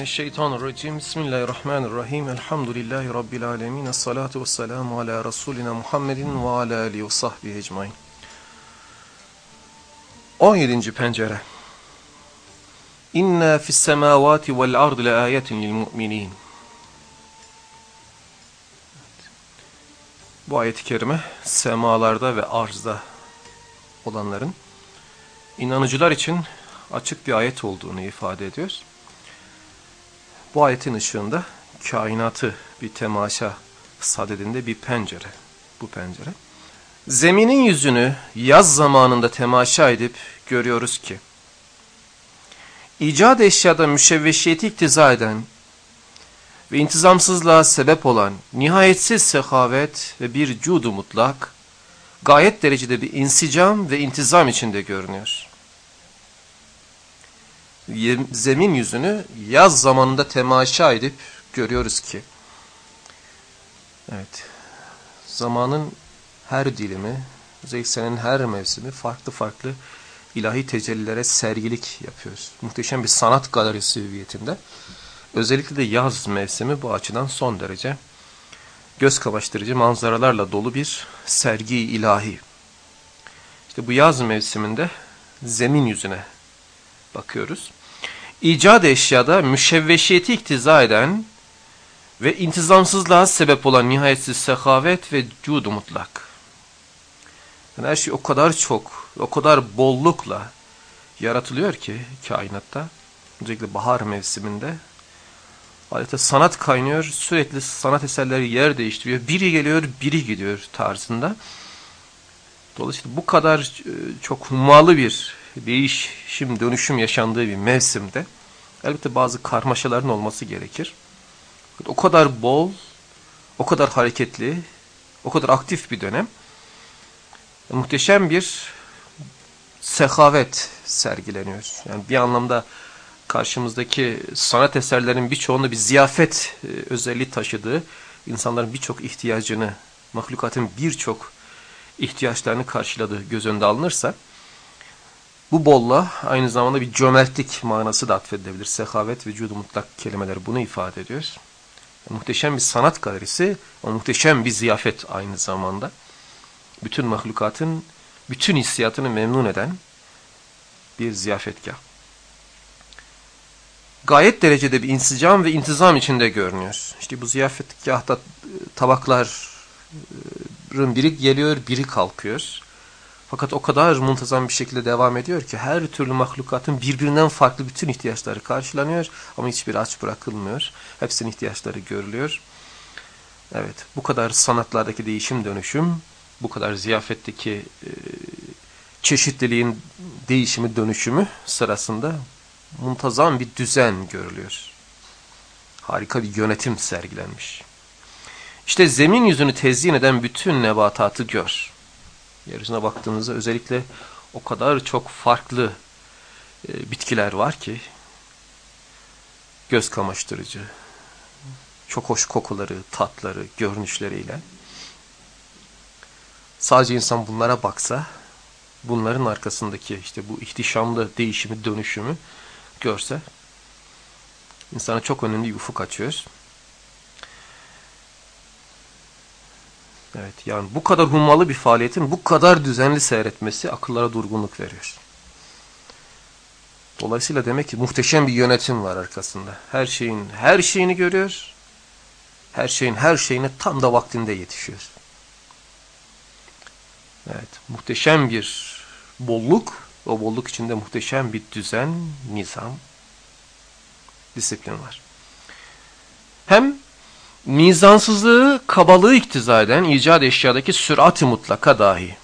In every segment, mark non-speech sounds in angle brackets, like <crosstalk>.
Euzu billahi mineşşeytanirracim. Bismillahirrahmanirrahim. Elhamdülillahi rabbil alamin. Essalatu vesselamu ala rasulina Muhammedin ve ala alihi ve sahbihi ecmaîn. 17. pencere. İnna fis semavati vel ardı laayetin lil mu'minin. Bu ayet-i kerime semalarda ve arzda olanların inanıcılar için açık bir ayet olduğunu ifade ediyor. Bu ayetin ışığında kainatı bir temaşa sadedinde bir pencere. Bu pencere. Zeminin yüzünü yaz zamanında temaşa edip görüyoruz ki, icat eşyada müşevveşiyeti iktiza eden ve intizamsızlığa sebep olan nihayetsiz sehavet ve bir cudu mutlak, gayet derecede bir insicam ve intizam içinde görünüyor zemin yüzünü yaz zamanında temaşa edip görüyoruz ki evet zamanın her dilimi özellikle her mevsimi farklı farklı ilahi tecellilere sergilik yapıyoruz. Muhteşem bir sanat galerisi hüviyetinde. Özellikle de yaz mevsimi bu açıdan son derece göz kamaştırıcı manzaralarla dolu bir sergi ilahi. İşte bu yaz mevsiminde zemin yüzüne bakıyoruz icat eşyada müşevveşiyeti iktiza eden ve intizamsızlığa sebep olan nihayetsiz sehavet ve cudu mutlak. Yani her şey o kadar çok, o kadar bollukla yaratılıyor ki kainatta, özellikle bahar mevsiminde adeta sanat kaynıyor, sürekli sanat eserleri yer değiştiriyor, biri geliyor, biri gidiyor tarzında. Dolayısıyla bu kadar e, çok hummalı bir değişim, dönüşüm yaşandığı bir mevsimde elbette bazı karmaşaların olması gerekir. O kadar bol, o kadar hareketli, o kadar aktif bir dönem. Muhteşem bir sehavet sergileniyor. Yani bir anlamda karşımızdaki sanat eserlerinin birçoğunda bir ziyafet e, özelliği taşıdığı, insanların birçok ihtiyacını, mahlukatın birçok ihtiyaçlarını karşıladığı göz önünde alınırsa, bu bolla aynı zamanda bir cömertlik manası da atfedilebilir. Sehavet, vücudu mutlak kelimeleri bunu ifade ediyor. Muhteşem bir sanat galerisi, o muhteşem bir ziyafet aynı zamanda. Bütün mahlukatın, bütün hissiyatını memnun eden bir ziyafetgah. Gayet derecede bir insicam ve intizam içinde görünüyor. İşte bu ziyafetgahta tabakların biri geliyor, biri kalkıyor. Fakat o kadar muntazam bir şekilde devam ediyor ki her türlü mahlukatın birbirinden farklı bütün ihtiyaçları karşılanıyor ama hiçbir aç bırakılmıyor. Hepsinin ihtiyaçları görülüyor. Evet bu kadar sanatlardaki değişim dönüşüm, bu kadar ziyafetteki e, çeşitliliğin değişimi dönüşümü sırasında muntazam bir düzen görülüyor. Harika bir yönetim sergilenmiş. İşte zemin yüzünü tezyin eden bütün nebatatı gör. Yeryüzüne baktığınızda özellikle o kadar çok farklı e, bitkiler var ki göz kamaştırıcı, çok hoş kokuları, tatları, görünüşleriyle. Sadece insan bunlara baksa, bunların arkasındaki işte bu ihtişamlı değişimi, dönüşümü görse, insana çok önemli bir ufuk açıyor. Evet yani bu kadar hummalı bir faaliyetin bu kadar düzenli seyretmesi akıllara durgunluk veriyor. Dolayısıyla demek ki muhteşem bir yönetim var arkasında. Her şeyin her şeyini görüyor. Her şeyin her şeyine tam da vaktinde yetişiyor. Evet muhteşem bir bolluk. O bolluk içinde muhteşem bir düzen, nizam, disiplin var. Hem mizansızlığı, kabalığı iktiza eden icat eşyadaki sürat-ı mutlaka dahi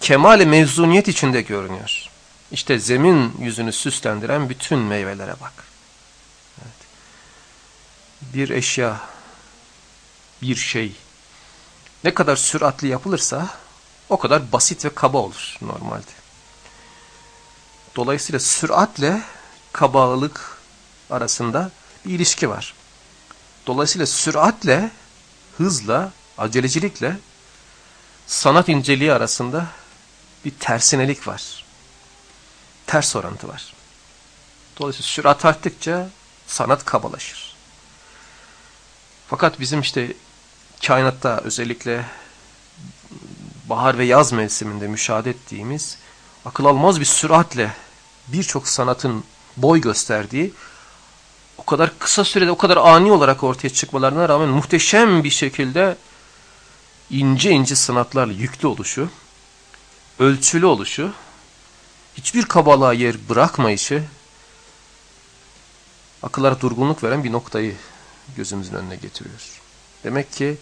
kemal-i mevzuniyet içinde görünüyor. İşte zemin yüzünü süslendiren bütün meyvelere bak. Evet. Bir eşya, bir şey ne kadar süratli yapılırsa o kadar basit ve kaba olur normalde. Dolayısıyla süratle kabalık arasında bir ilişki var. Dolayısıyla süratle, hızla, acelecilikle sanat inceliği arasında bir tersinelik var. Ters orantı var. Dolayısıyla sürat arttıkça sanat kabalaşır. Fakat bizim işte kainatta özellikle bahar ve yaz mevsiminde müşahede ettiğimiz akıl almaz bir süratle birçok sanatın boy gösterdiği o kadar kısa sürede o kadar ani olarak ortaya çıkmalarına rağmen muhteşem bir şekilde ince ince sanatlarla yüklü oluşu, ölçülü oluşu, hiçbir kabalığa yer bırakmayışı, akıllara durgunluk veren bir noktayı gözümüzün önüne getiriyor. Demek ki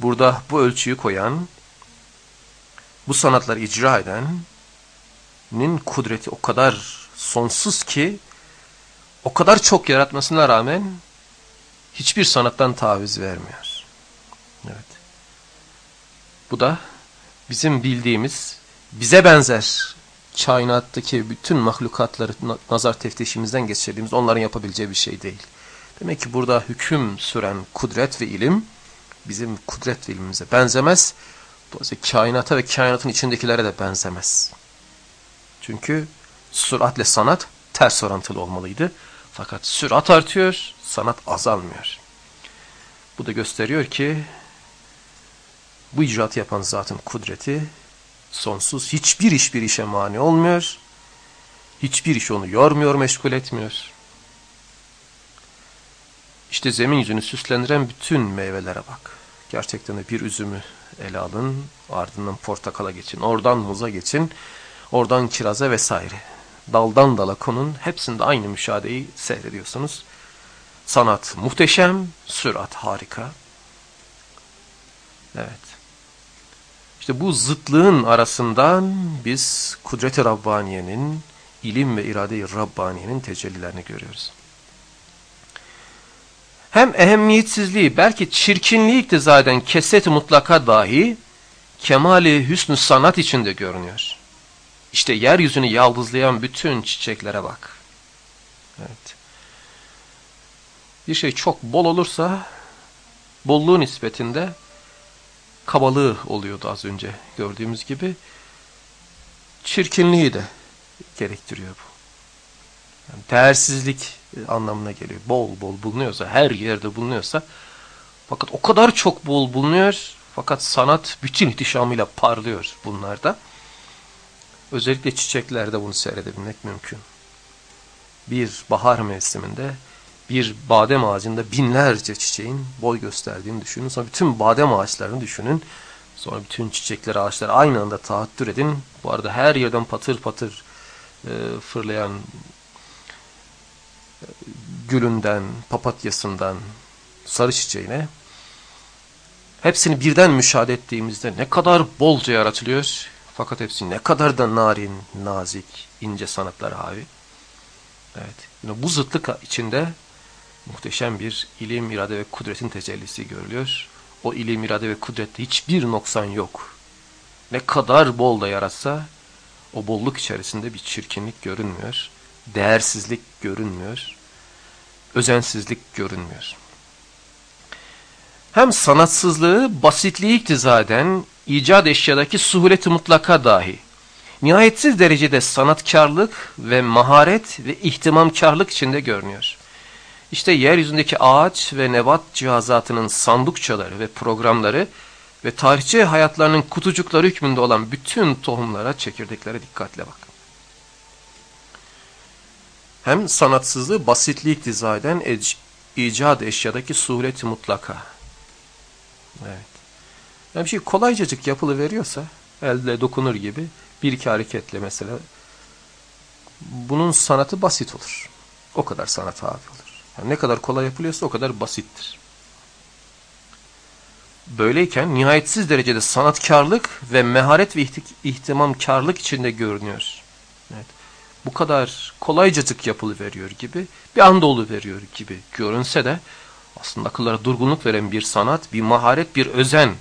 burada bu ölçüyü koyan, bu sanatları icra edenin kudreti o kadar sonsuz ki, o kadar çok yaratmasına rağmen hiçbir sanattan taviz vermiyor. Evet. Bu da bizim bildiğimiz, bize benzer kainattaki bütün mahlukatları nazar teftişimizden geçirdiğimiz onların yapabileceği bir şey değil. Demek ki burada hüküm süren kudret ve ilim bizim kudret ve ilmimize benzemez. Dolayısıyla kainata ve kainatın içindekilere de benzemez. Çünkü süratle sanat ters orantılı olmalıydı. Fakat sürat artıyor, sanat azalmıyor. Bu da gösteriyor ki bu icraatı yapan zatın kudreti sonsuz. Hiçbir iş bir işe mani olmuyor. Hiçbir iş onu yormuyor, meşgul etmiyor. İşte zemin yüzünü süslendiren bütün meyvelere bak. Gerçekten de bir üzümü ele alın, ardından portakala geçin, oradan muza geçin, oradan kiraza vesaire. Daldan dala konun, hepsinde aynı müşahedeyi seyrediyorsunuz. Sanat muhteşem, sürat harika. Evet. İşte bu zıtlığın arasından biz kudret-i Rabbaniye'nin, ilim ve irade-i Rabbaniye'nin tecellilerini görüyoruz. Hem ehemmiyetsizliği, belki çirkinliği iktizaden keset mutlaka dahi kemali hüsnü sanat içinde görünüyor. İşte yeryüzünü yaldızlayan bütün çiçeklere bak. Evet. Bir şey çok bol olursa bolluğu nispetinde kabalığı oluyordu az önce gördüğümüz gibi. Çirkinliği de gerektiriyor bu. Yani değersizlik anlamına geliyor. Bol bol bulunuyorsa, her yerde bulunuyorsa fakat o kadar çok bol bulunuyor fakat sanat bütün ihtişamıyla parlıyor bunlarda. Özellikle çiçeklerde bunu seyredebilmek mümkün. Bir bahar mevsiminde bir badem ağacında binlerce çiçeğin boy gösterdiğini düşünün. Sonra bütün badem ağaçlarını düşünün. Sonra bütün çiçekler, ağaçlar aynı anda tahattür edin. Bu arada her yerden patır patır e, fırlayan e, gülünden, papatyasından, sarı çiçeğine hepsini birden müşahede ettiğimizde ne kadar bolca yaratılıyor. Fakat hepsi ne kadar da narin, nazik, ince sanatlar havi. Evet. Yine bu zıtlık içinde muhteşem bir ilim, irade ve kudretin tecellisi görülüyor. O ilim, irade ve kudrette hiçbir noksan yok. Ne kadar bol da yaratsa o bolluk içerisinde bir çirkinlik görünmüyor. Değersizlik görünmüyor. Özensizlik görünmüyor. Hem sanatsızlığı, basitliği iktizaden icat eşyadaki suhuleti mutlaka dahi nihayetsiz derecede sanatkarlık ve maharet ve ihtimamkarlık içinde görünüyor. İşte yeryüzündeki ağaç ve nebat cihazatının sandukçaları ve programları ve tarihçi hayatlarının kutucukları hükmünde olan bütün tohumlara, çekirdeklere dikkatle bak. Hem sanatsızlığı basitliği iktiza eden icat eşyadaki sureti mutlaka. Evet. Yani bir şey kolaycacık yapılı veriyorsa, elde dokunur gibi bir iki hareketle mesela bunun sanatı basit olur. O kadar sanat abi olur. Yani ne kadar kolay yapılıyorsa o kadar basittir. Böyleyken nihayetsiz derecede sanatkarlık ve meharet ve ihtimamkarlık içinde görünüyor. Evet. Bu kadar kolaycacık yapılı veriyor gibi, bir anda veriyor gibi görünse de aslında akıllara durgunluk veren bir sanat, bir maharet, bir özen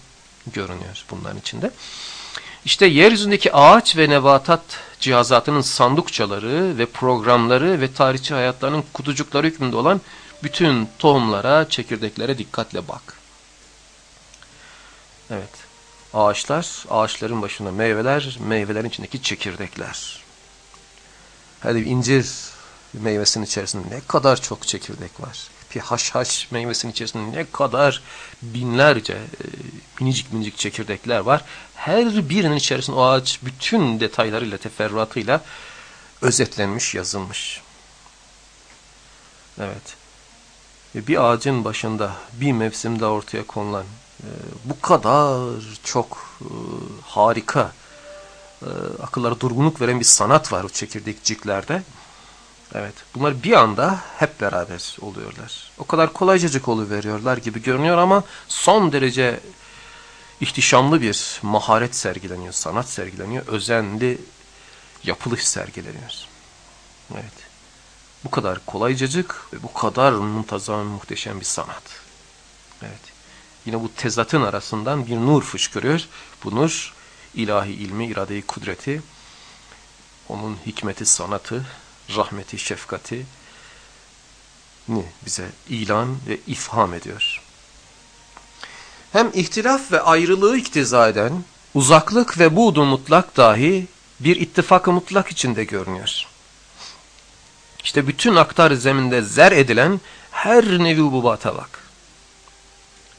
görünüyor bunların içinde. İşte yeryüzündeki ağaç ve nebatat cihazatının sandukçaları ve programları ve tarihçi hayatlarının kutucukları hükmünde olan bütün tohumlara, çekirdeklere dikkatle bak. Evet. Ağaçlar, ağaçların başında meyveler, meyvelerin içindeki çekirdekler. Hadi incir meyvesinin içerisinde ne kadar çok çekirdek var. Bir haşhaş meyvesinin içerisinde ne kadar binlerce e, minicik minicik çekirdekler var. Her birinin içerisinde o ağaç bütün detaylarıyla, teferruatıyla özetlenmiş, yazılmış. Evet. Bir ağacın başında bir mevsimde ortaya konulan e, bu kadar çok e, harika, akıllara durgunluk veren bir sanat var o çekirdekciklerde. Evet, bunlar bir anda hep beraber oluyorlar. O kadar kolaycacık veriyorlar gibi görünüyor ama son derece ihtişamlı bir maharet sergileniyor, sanat sergileniyor, özenli yapılış sergileniyor. Evet, bu kadar kolaycacık ve bu kadar muntazam, muhteşem bir sanat. Evet, yine bu tezatın arasından bir nur fışkırıyor. Bu nur ilahi ilmi, iradeyi, kudreti, onun hikmeti, sanatı, rahmeti, şefkati ni bize ilan ve ifham ediyor. Hem ihtilaf ve ayrılığı iktiza eden uzaklık ve buğdu mutlak dahi bir ittifak mutlak içinde görünüyor. İşte bütün aktar zeminde zer edilen her nevi ububata bak.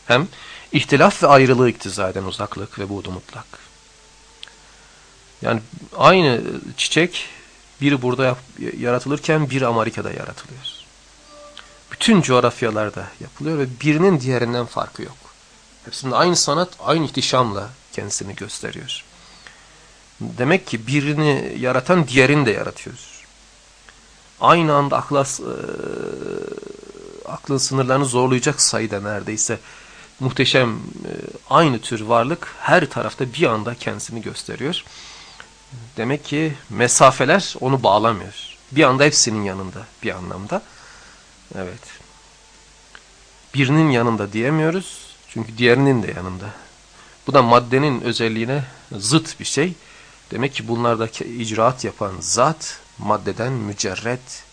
Hem ihtilaf ve ayrılığı iktiza eden uzaklık ve buğdu mutlak. Yani aynı çiçek biri burada yaratılırken biri Amerika'da yaratılıyor. Bütün coğrafyalarda yapılıyor ve birinin diğerinden farkı yok. Hepsinde aynı sanat, aynı ihtişamla kendisini gösteriyor. Demek ki birini yaratan diğerini de yaratıyor. Aynı anda akla, e, aklın sınırlarını zorlayacak sayıda neredeyse muhteşem e, aynı tür varlık her tarafta bir anda kendisini gösteriyor. Demek ki mesafeler onu bağlamıyor. Bir anda hepsinin yanında bir anlamda. Evet. Birinin yanında diyemiyoruz. Çünkü diğerinin de yanında. Bu da maddenin özelliğine zıt bir şey. Demek ki bunlardaki icraat yapan zat maddeden mücerret.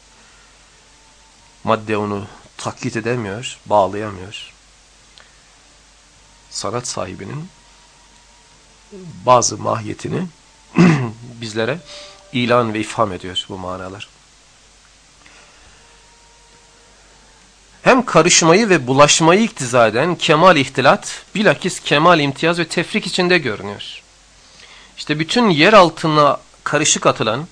Madde onu taklit edemiyor, bağlayamıyor. Sanat sahibinin bazı mahiyetini <clears throat> bizlere ilan ve ifham ediyor bu manalar. Hem karışmayı ve bulaşmayı iktiza eden kemal ihtilat, bilakis kemal imtiyaz ve tefrik içinde görünüyor. İşte bütün yer altına karışık atılan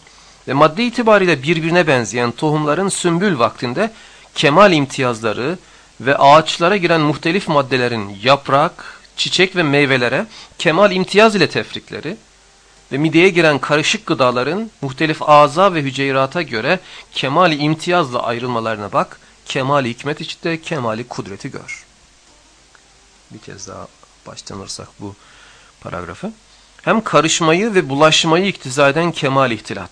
ve madde itibariyle birbirine benzeyen tohumların sümbül vaktinde kemal imtiyazları ve ağaçlara giren muhtelif maddelerin yaprak, çiçek ve meyvelere kemal imtiyaz ile tefrikleri, ve mideye giren karışık gıdaların muhtelif ağza ve hüceyrata göre kemali imtiyazla ayrılmalarına bak, kemali hikmet içinde kemali kudreti gör. Bir kez daha baştan bu paragrafı. Hem karışmayı ve bulaşmayı iktiza eden kemal ihtilat.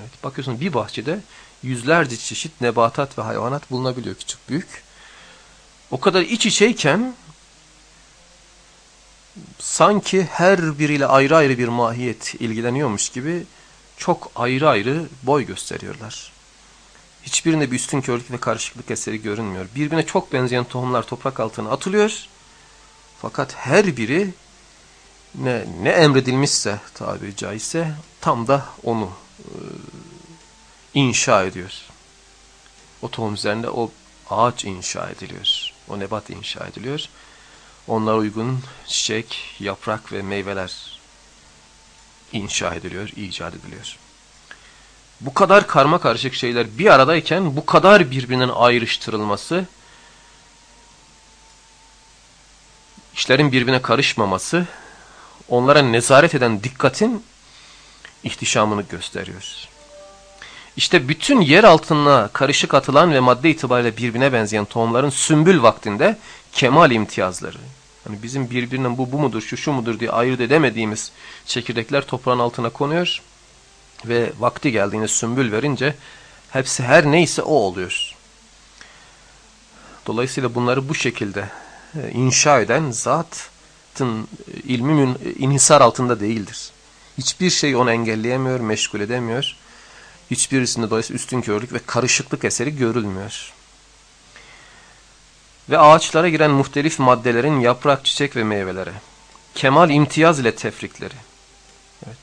Evet, bakıyorsun bir bahçede yüzlerce çeşit nebatat ve hayvanat bulunabiliyor küçük büyük. O kadar iç içeyken sanki her biriyle ayrı ayrı bir mahiyet ilgileniyormuş gibi çok ayrı ayrı boy gösteriyorlar. Hiçbirinde bir üstün körlük ve karışıklık eseri görünmüyor. Birbirine çok benzeyen tohumlar toprak altına atılıyor. Fakat her biri ne, ne emredilmişse tabiri caizse tam da onu e, inşa ediyor. O tohum üzerinde o ağaç inşa ediliyor. O nebat inşa ediliyor. Onlara uygun çiçek, yaprak ve meyveler inşa ediliyor, icat ediliyor. Bu kadar karma karışık şeyler bir aradayken bu kadar birbirinden ayrıştırılması, işlerin birbirine karışmaması, onlara nezaret eden dikkatin ihtişamını gösteriyor. İşte bütün yer altına karışık atılan ve madde itibariyle birbirine benzeyen tohumların sümbül vaktinde kemal imtiyazları, Hani bizim birbirinden bu bu mudur, şu şu mudur diye ayırt edemediğimiz çekirdekler toprağın altına konuyor. Ve vakti geldiğinde sümbül verince hepsi her neyse o oluyor. Dolayısıyla bunları bu şekilde e, inşa eden zatın e, ilmi inhisar altında değildir. Hiçbir şey onu engelleyemiyor, meşgul edemiyor. Hiçbirisinde dolayısıyla üstün körlük ve karışıklık eseri görülmüyor. Ve ağaçlara giren muhtelif maddelerin yaprak, çiçek ve meyveleri. Kemal imtiyaz ile tefrikleri. Evet.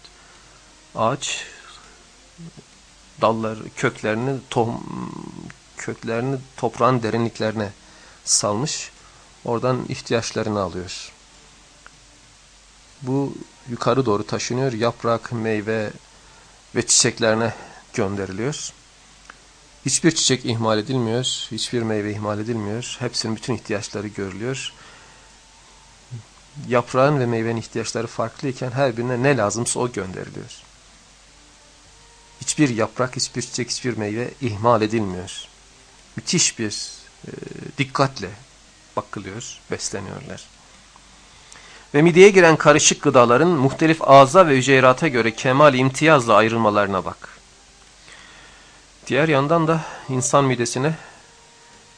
Ağaç dalları, köklerini, tohum, köklerini toprağın derinliklerine salmış. Oradan ihtiyaçlarını alıyor. Bu yukarı doğru taşınıyor. Yaprak, meyve ve çiçeklerine gönderiliyor. Hiçbir çiçek ihmal edilmiyor. Hiçbir meyve ihmal edilmiyor. Hepsinin bütün ihtiyaçları görülüyor. Yaprağın ve meyvenin ihtiyaçları farklıyken her birine ne lazımsa o gönderiliyor. Hiçbir yaprak, hiçbir çiçek, hiçbir meyve ihmal edilmiyor. Müthiş bir e, dikkatle bakılıyor, besleniyorlar. Ve mideye giren karışık gıdaların muhtelif ağza ve hücrerata göre kemal imtiyazla ayrılmalarına bak. Diğer yandan da insan midesine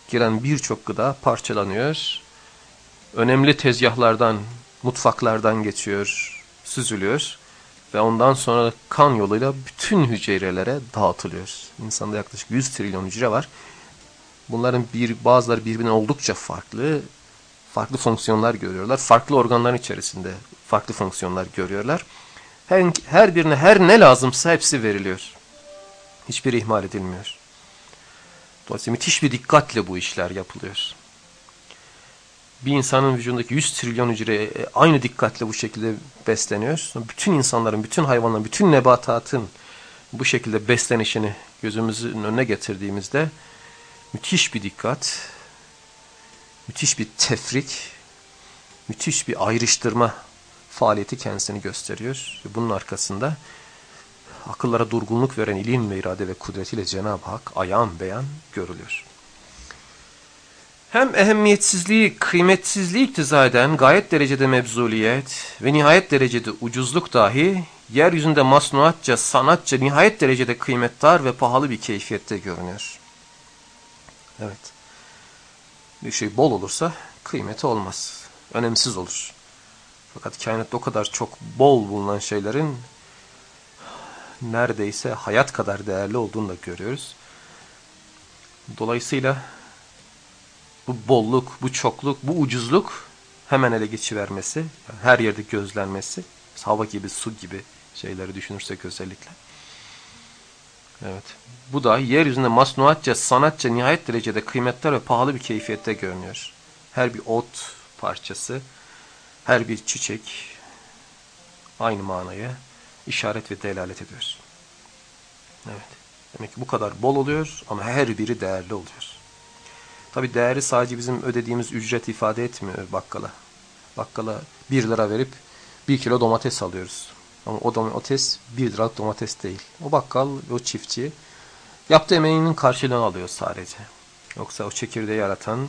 giren birçok gıda parçalanıyor. Önemli tezgahlardan, mutfaklardan geçiyor, süzülüyor ve ondan sonra kan yoluyla bütün hücrelere dağıtılıyor. İnsanda yaklaşık 100 trilyon hücre var. Bunların bir bazıları birbirine oldukça farklı, farklı fonksiyonlar görüyorlar. Farklı organların içerisinde farklı fonksiyonlar görüyorlar. Her, her birine her ne lazımsa hepsi veriliyor. Hiçbir ihmal edilmiyor. Dolayısıyla müthiş bir dikkatle bu işler yapılıyor. Bir insanın vücudundaki 100 trilyon hücre e, aynı dikkatle bu şekilde besleniyor. Bütün insanların, bütün hayvanların, bütün nebatatın bu şekilde beslenişini gözümüzün önüne getirdiğimizde müthiş bir dikkat, müthiş bir tefrik, müthiş bir ayrıştırma faaliyeti kendisini gösteriyor. Bunun arkasında akıllara durgunluk veren ilim ve irade ve kudretiyle Cenab-ı Hak ayan beyan görülüyor. Hem ehemmiyetsizliği, kıymetsizliği iktiza eden gayet derecede mebzuliyet ve nihayet derecede ucuzluk dahi yeryüzünde masnuatça, sanatça nihayet derecede kıymetdar ve pahalı bir keyfiyette görünüyor. Evet. Bir şey bol olursa kıymeti olmaz. Önemsiz olur. Fakat kainatta o kadar çok bol bulunan şeylerin neredeyse hayat kadar değerli olduğunu da görüyoruz. Dolayısıyla bu bolluk, bu çokluk, bu ucuzluk hemen ele geçivermesi, yani her yerde gözlenmesi, hava gibi, su gibi şeyleri düşünürsek özellikle. Evet. Bu da yeryüzünde masnuatça, sanatça nihayet derecede kıymetli ve pahalı bir keyfiyette görünüyor. Her bir ot parçası, her bir çiçek aynı manaya işaret ve delalet ediyor. Evet. Demek ki bu kadar bol oluyor ama her biri değerli oluyor. Tabi değeri sadece bizim ödediğimiz ücret ifade etmiyor bakkala. Bakkala 1 lira verip 1 kilo domates alıyoruz. Ama o domates 1 lira domates değil. O bakkal, o çiftçi yaptığı emeğinin karşılığını alıyor sadece. Yoksa o çekirdeği yaratan,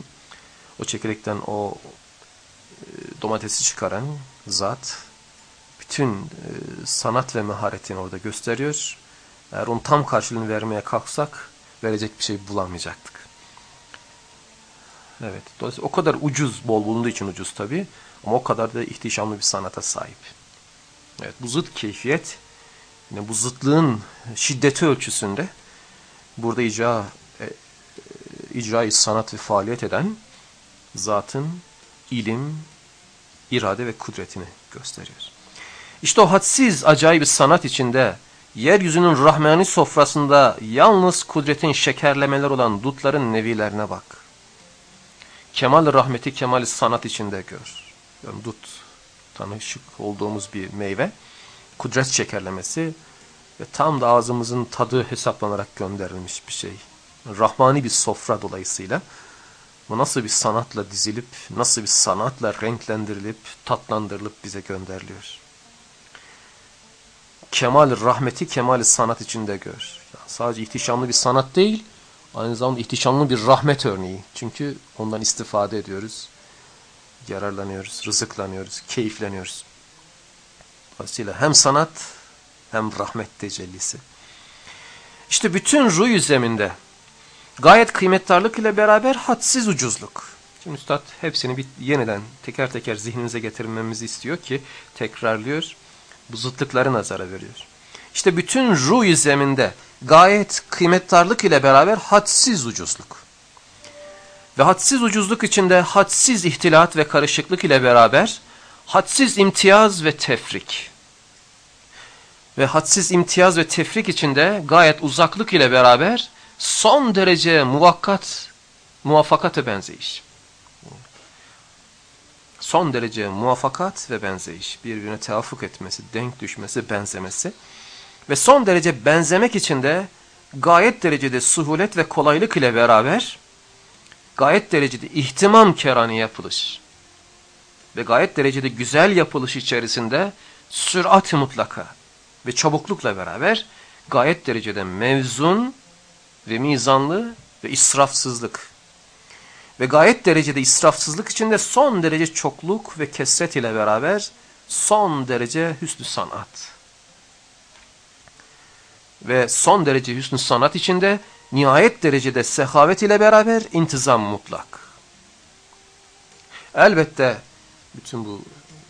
o çekirdekten o e, domatesi çıkaran zat bütün e, sanat ve maharetini orada gösteriyor. Eğer onun tam karşılığını vermeye kalksak verecek bir şey bulamayacaktık. Evet. Dolayısıyla o kadar ucuz, bol bulunduğu için ucuz tabi. Ama o kadar da ihtişamlı bir sanata sahip. Evet. Bu zıt keyfiyet, yine bu zıtlığın şiddeti ölçüsünde burada icra, e, e, icra sanat ve faaliyet eden zatın ilim, irade ve kudretini gösteriyor. İşte o hadsiz acayip sanat içinde yeryüzünün rahmani sofrasında yalnız kudretin şekerlemeler olan dutların nevilerine bak. Kemal rahmeti, kemal sanat içinde gör. Yani dut, tanışık olduğumuz bir meyve. Kudret şekerlemesi ve tam da ağzımızın tadı hesaplanarak gönderilmiş bir şey. Rahmani bir sofra dolayısıyla. Bu nasıl bir sanatla dizilip, nasıl bir sanatla renklendirilip, tatlandırılıp bize gönderiliyor kemal rahmeti, kemal sanat içinde gör. Yani sadece ihtişamlı bir sanat değil, aynı zamanda ihtişamlı bir rahmet örneği. Çünkü ondan istifade ediyoruz, yararlanıyoruz, rızıklanıyoruz, keyifleniyoruz. Dolayısıyla hem sanat hem rahmet tecellisi. İşte bütün ruh zeminde gayet kıymettarlık ile beraber hadsiz ucuzluk. Şimdi Üstad hepsini bir yeniden teker teker zihninize getirmemizi istiyor ki tekrarlıyor Bu zıtlıkları nazara veriyor. İşte bütün ruh zeminde gayet kıymettarlık ile beraber hadsiz ucuzluk. Ve hadsiz ucuzluk içinde hadsiz ihtilat ve karışıklık ile beraber hadsiz imtiyaz ve tefrik. Ve hadsiz imtiyaz ve tefrik içinde gayet uzaklık ile beraber son derece muvakkat, muvaffakata benzeyiş. Son derece muvaffakat ve benzeyiş. Birbirine tevafuk etmesi, denk düşmesi, benzemesi. Ve son derece benzemek için de gayet derecede suhulet ve kolaylık ile beraber gayet derecede ihtimam kerani yapılış ve gayet derecede güzel yapılış içerisinde sürat mutlaka ve çabuklukla beraber gayet derecede mevzun ve mizanlı ve israfsızlık ve gayet derecede israfsızlık içinde son derece çokluk ve kesret ile beraber son derece hüsnü sanat ve son derece hüsnü sanat içinde nihayet derecede sehavet ile beraber intizam mutlak. Elbette bütün bu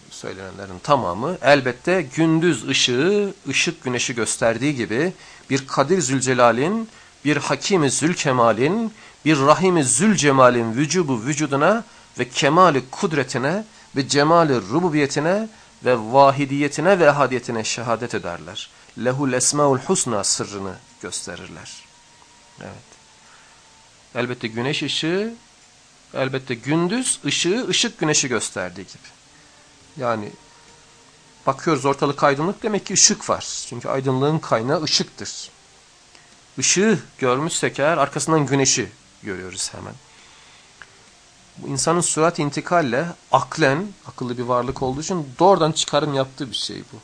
söylenenlerin tamamı elbette gündüz ışığı, ışık güneşi gösterdiği gibi bir Kadir Zülcelal'in, bir Hakim-i Zülkemal'in, bir Rahim-i Zülcemal'in vücubu vücuduna ve kemali kudretine ve cemali rububiyetine ve vahidiyetine ve ehadiyetine şehadet ederler. Lehul esmaul husna sırrını gösterirler. Evet. Elbette güneş ışığı, elbette gündüz ışığı ışık güneşi gösterdiği gibi. Yani bakıyoruz ortalık aydınlık demek ki ışık var. Çünkü aydınlığın kaynağı ışıktır. Işığı görmüşsek eğer arkasından güneşi görüyoruz hemen. Bu insanın surat intikalle aklen, akıllı bir varlık olduğu için doğrudan çıkarım yaptığı bir şey bu.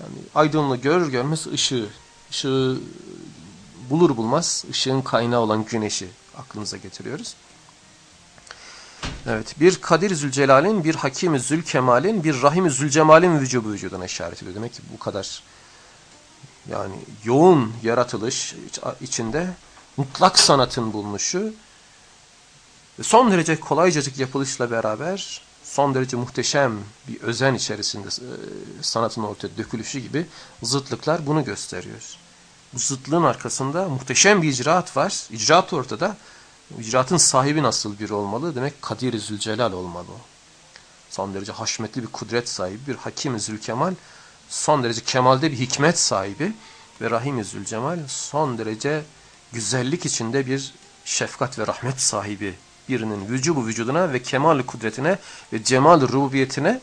Yani aydınlığı görür görmez ışığı, ışığı bulur bulmaz ışığın kaynağı olan güneşi aklımıza getiriyoruz. Evet, bir Kadir Zülcelal'in, bir Hakim Zülkemal'in, bir Rahim Zülcemal'in vücubu vücuduna işaret ediyor. Demek ki bu kadar yani yoğun yaratılış içinde mutlak sanatın bulunuşu son derece kolaycacık yapılışla beraber son derece muhteşem bir özen içerisinde e, sanatın ortaya dökülüşü gibi zıtlıklar bunu gösteriyor. Bu zıtlığın arkasında muhteşem bir icraat var. İcraat ortada. İcraatın sahibi nasıl biri olmalı? Demek Kadir-i Zülcelal olmalı. Son derece haşmetli bir kudret sahibi, bir Hakim-i Zülkemal, son derece kemalde bir hikmet sahibi ve Rahim-i Zülcemal son derece güzellik içinde bir şefkat ve rahmet sahibi birinin vücubu vücuduna ve kemal kudretine ve cemal rububiyetine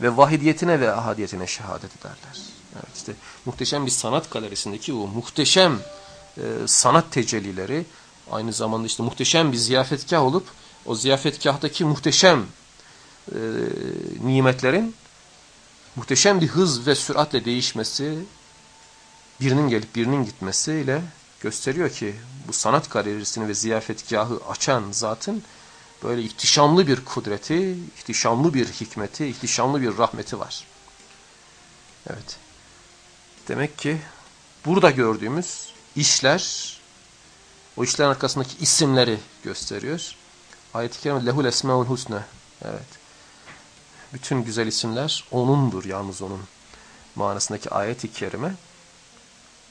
ve vahidiyetine ve ahadiyetine şehadet ederler. Evet işte muhteşem bir sanat galerisindeki o muhteşem e, sanat tecellileri aynı zamanda işte muhteşem bir ziyafetkah olup o ziyafetkahtaki muhteşem e, nimetlerin muhteşem bir hız ve süratle değişmesi birinin gelip birinin gitmesiyle gösteriyor ki bu sanat galerisini ve ziyafetgahı açan zatın böyle ihtişamlı bir kudreti, ihtişamlı bir hikmeti, ihtişamlı bir rahmeti var. Evet. Demek ki burada gördüğümüz işler, o işlerin arkasındaki isimleri gösteriyor. Ayet-i Kerime lehul esmaul husne. Evet. Bütün güzel isimler O'nundur, yalnız O'nun manasındaki ayet-i kerime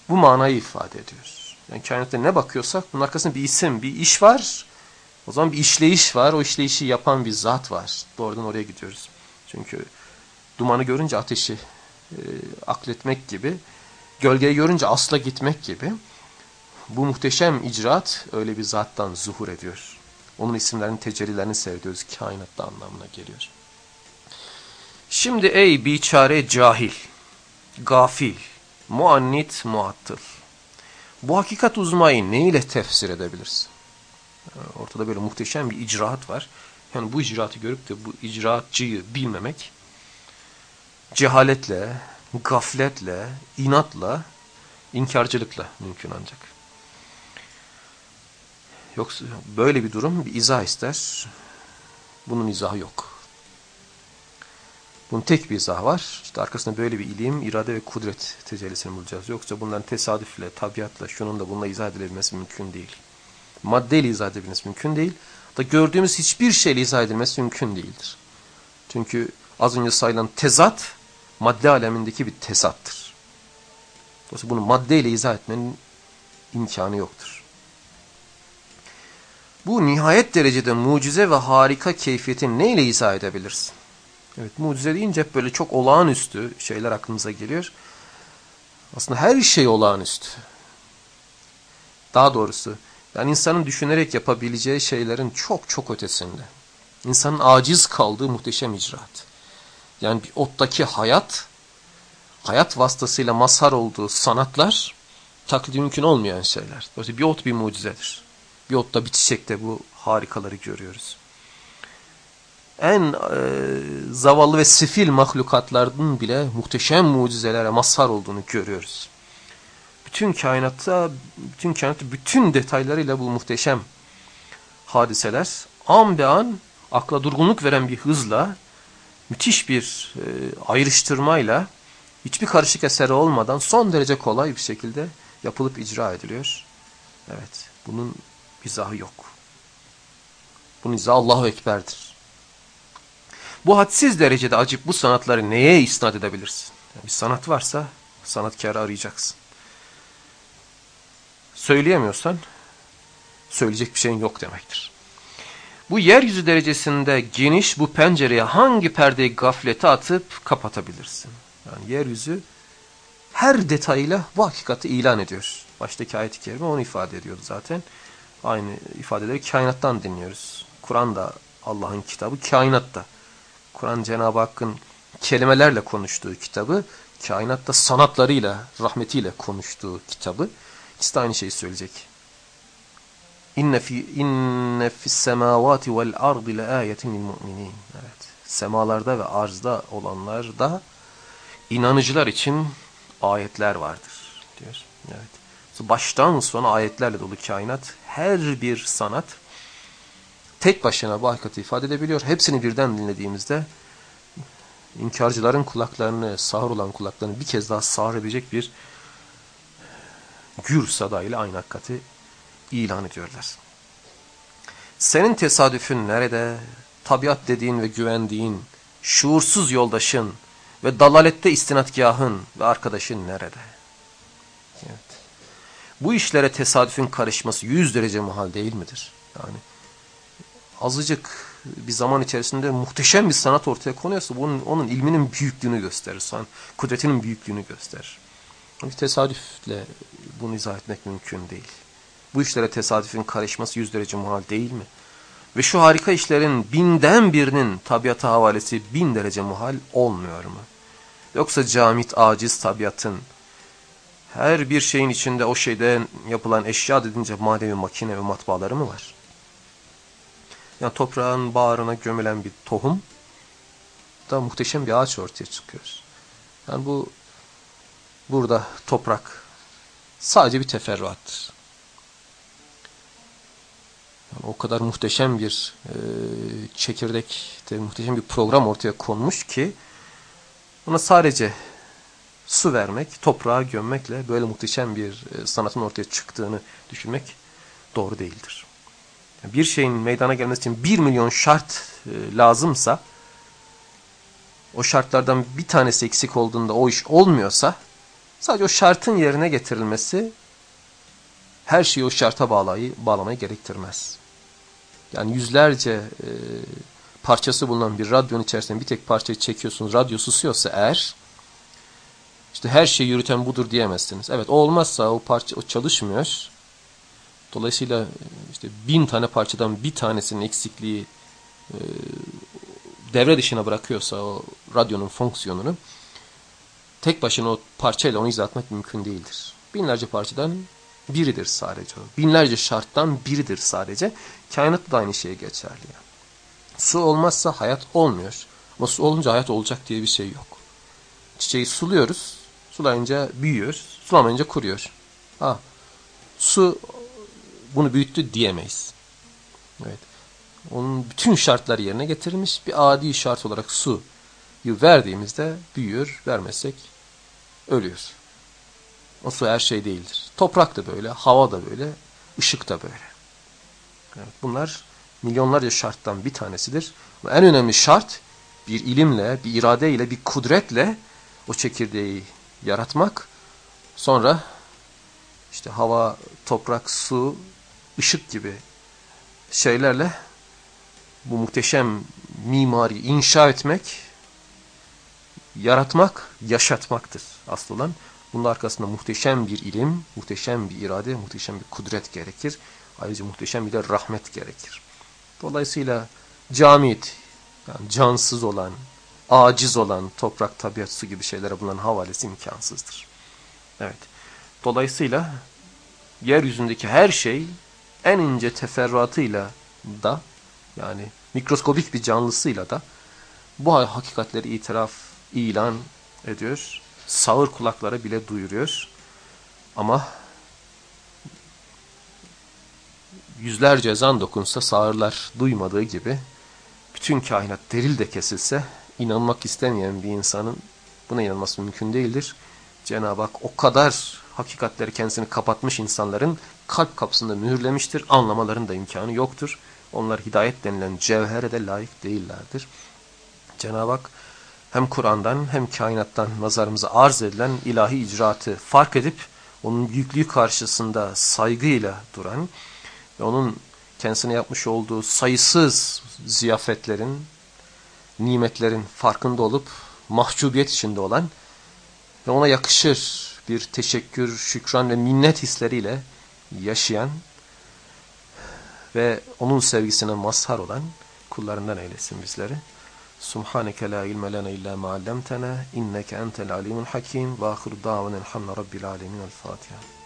bu manayı ifade ediyor. Yani kainatta ne bakıyorsak bunun arkasında bir isim, bir iş var. O zaman bir işleyiş var. O işleyişi yapan bir zat var. Doğrudan oraya gidiyoruz. Çünkü dumanı görünce ateşi e, akletmek gibi, gölgeyi görünce asla gitmek gibi bu muhteşem icraat öyle bir zattan zuhur ediyor. Onun isimlerinin tecellilerini seyrediyoruz. Kainatta anlamına geliyor. Şimdi ey biçare cahil, gafil, muannit, muattıl. Bu hakikat uzmayı ne ile tefsir edebilirsin? Ortada böyle muhteşem bir icraat var. Yani bu icraatı görüp de bu icraatçıyı bilmemek cehaletle, gafletle, inatla, inkarcılıkla mümkün ancak. Yoksa böyle bir durum bir izah ister. Bunun izahı yok. Bunun tek bir izahı var. İşte arkasında böyle bir ilim, irade ve kudret tecellisini bulacağız. Yoksa bunların tesadüfle, tabiatla, şunun da bununla izah edilebilmesi mümkün değil. Maddeyle izah edilebilmesi mümkün değil. Da gördüğümüz hiçbir şeyle izah edilmesi mümkün değildir. Çünkü az önce sayılan tezat, madde alemindeki bir tesattır. Dolayısıyla bunu maddeyle izah etmenin imkanı yoktur. Bu nihayet derecede mucize ve harika keyfiyeti neyle izah edebilirsin? Evet mucize deyince hep böyle çok olağanüstü şeyler aklımıza geliyor. Aslında her şey olağanüstü. Daha doğrusu yani insanın düşünerek yapabileceği şeylerin çok çok ötesinde. İnsanın aciz kaldığı muhteşem icraat. Yani bir ottaki hayat, hayat vasıtasıyla mazhar olduğu sanatlar taklidi mümkün olmayan şeyler. Dolayısıyla bir ot bir mucizedir. Bir otta bir çiçekte bu harikaları görüyoruz. En e, zavallı ve sefil mahlukatlardan bile muhteşem mucizelere mazhar olduğunu görüyoruz. Bütün kainatta, bütün kainatta bütün detaylarıyla bu muhteşem hadiseler an be an akla durgunluk veren bir hızla, müthiş bir e, ayrıştırmayla, hiçbir karışık eseri olmadan son derece kolay bir şekilde yapılıp icra ediliyor. Evet, bunun izahı yok. Bunun izahı Allahu Ekber'dir. Bu hadsiz derecede acip bu sanatları neye isnat edebilirsin? Yani bir sanat varsa sanatkarı arayacaksın. Söyleyemiyorsan söyleyecek bir şeyin yok demektir. Bu yeryüzü derecesinde geniş bu pencereye hangi perdeyi gaflete atıp kapatabilirsin? Yani yeryüzü her detayıyla bu hakikati ilan ediyor. Baştaki ayet-i kerime onu ifade ediyordu zaten. Aynı ifadeleri kainattan dinliyoruz. Kur'an da Allah'ın kitabı, kainatta. Kur'an Cenab-ı Hakk'ın kelimelerle konuştuğu kitabı, kainatta sanatlarıyla, rahmetiyle konuştuğu kitabı. İkisi de aynı şeyi söyleyecek. İnne fi inne fis semavati vel ardi laayetin lil mu'minin. Evet. Semalarda ve arzda olanlarda inanıcılar için ayetler vardır diyor. Evet. Baştan sona ayetlerle dolu kainat, her bir sanat tek başına bu hakikati ifade edebiliyor. Hepsini birden dinlediğimizde inkarcıların kulaklarını, sağır olan kulaklarını bir kez daha sağır edecek bir gür sadayla aynı hakikati ilan ediyorlar. Senin tesadüfün nerede? Tabiat dediğin ve güvendiğin, şuursuz yoldaşın ve dalalette istinatgahın ve arkadaşın nerede? Evet. Bu işlere tesadüfün karışması yüz derece muhal değil midir? Yani azıcık bir zaman içerisinde muhteşem bir sanat ortaya konuyorsa bunun, onun ilminin büyüklüğünü gösterir. Son, kudretinin büyüklüğünü gösterir. Bir tesadüfle bunu izah etmek mümkün değil. Bu işlere tesadüfün karışması yüz derece muhal değil mi? Ve şu harika işlerin binden birinin tabiata havalesi bin derece muhal olmuyor mu? Yoksa camit, aciz tabiatın her bir şeyin içinde o şeyden yapılan eşya dedince manevi makine ve matbaaları mı var? Yani toprağın bağrına gömülen bir tohum da muhteşem bir ağaç ortaya çıkıyor. Yani bu burada toprak sadece bir teferruattır. Yani o kadar muhteşem bir e, çekirdek, muhteşem bir program ortaya konmuş ki ona sadece su vermek, toprağa gömmekle böyle muhteşem bir e, sanatın ortaya çıktığını düşünmek doğru değildir. Bir şeyin meydana gelmesi için bir milyon şart e, lazımsa, o şartlardan bir tanesi eksik olduğunda o iş olmuyorsa, sadece o şartın yerine getirilmesi her şeyi o şarta bağlayı, bağlamayı gerektirmez. Yani yüzlerce e, parçası bulunan bir radyonun içerisinde bir tek parçayı çekiyorsunuz, radyo susuyorsa eğer, işte her şeyi yürüten budur diyemezsiniz. Evet o olmazsa o parça o çalışmıyor. Dolayısıyla e, işte bin tane parçadan bir tanesinin eksikliği e, devre dışına bırakıyorsa o radyonun fonksiyonunu tek başına o parçayla onu izah etmek mümkün değildir. Binlerce parçadan biridir sadece. Binlerce şarttan biridir sadece. Kainatta da aynı şey geçerli. Yani. Su olmazsa hayat olmuyor. Ama su olunca hayat olacak diye bir şey yok. Çiçeği suluyoruz. Sulayınca büyüyor. Sulamayınca kuruyor. Ha, su bunu büyüttü diyemeyiz. Evet. Onun bütün şartları yerine getirilmiş bir adi şart olarak suyu verdiğimizde büyüyor, vermezsek ölüyor. O su her şey değildir. Toprak da böyle, hava da böyle, ışık da böyle. Evet, bunlar milyonlarca şarttan bir tanesidir. En önemli şart bir ilimle, bir iradeyle, bir kudretle o çekirdeği yaratmak, sonra işte hava, toprak, su, ışık gibi şeylerle bu muhteşem mimari inşa etmek, yaratmak, yaşatmaktır asıl olan. Bunun arkasında muhteşem bir ilim, muhteşem bir irade, muhteşem bir kudret gerekir. Ayrıca muhteşem bir de rahmet gerekir. Dolayısıyla camit, yani cansız olan, aciz olan toprak, tabiat, su gibi şeylere bulunan havalesi imkansızdır. Evet. Dolayısıyla yeryüzündeki her şey en ince teferruatıyla da yani mikroskobik bir canlısıyla da bu hakikatleri itiraf, ilan ediyor. Sağır kulaklara bile duyuruyor. Ama yüzlerce ezan dokunsa sağırlar duymadığı gibi bütün kainat delil de kesilse inanmak istemeyen bir insanın buna inanması mümkün değildir. Cenab-ı Hak o kadar hakikatleri kendisini kapatmış insanların kalp kapısında mühürlemiştir. Anlamaların da imkanı yoktur. Onlar hidayet denilen cevhere de layık değillerdir. Cenab-ı Hak hem Kur'an'dan hem kainattan nazarımıza arz edilen ilahi icraatı fark edip onun büyüklüğü karşısında saygıyla duran ve onun kendisine yapmış olduğu sayısız ziyafetlerin, nimetlerin farkında olup mahcubiyet içinde olan ve ona yakışır bir teşekkür, şükran ve minnet hisleriyle yaşayan ve onun sevgisine mazhar olan kullarından eylesin bizleri. Subhaneke la ilme lena illa ma inneke entel alimul hakim ve ahiru davana elhamdülillahi rabbil alamin. El Fatiha.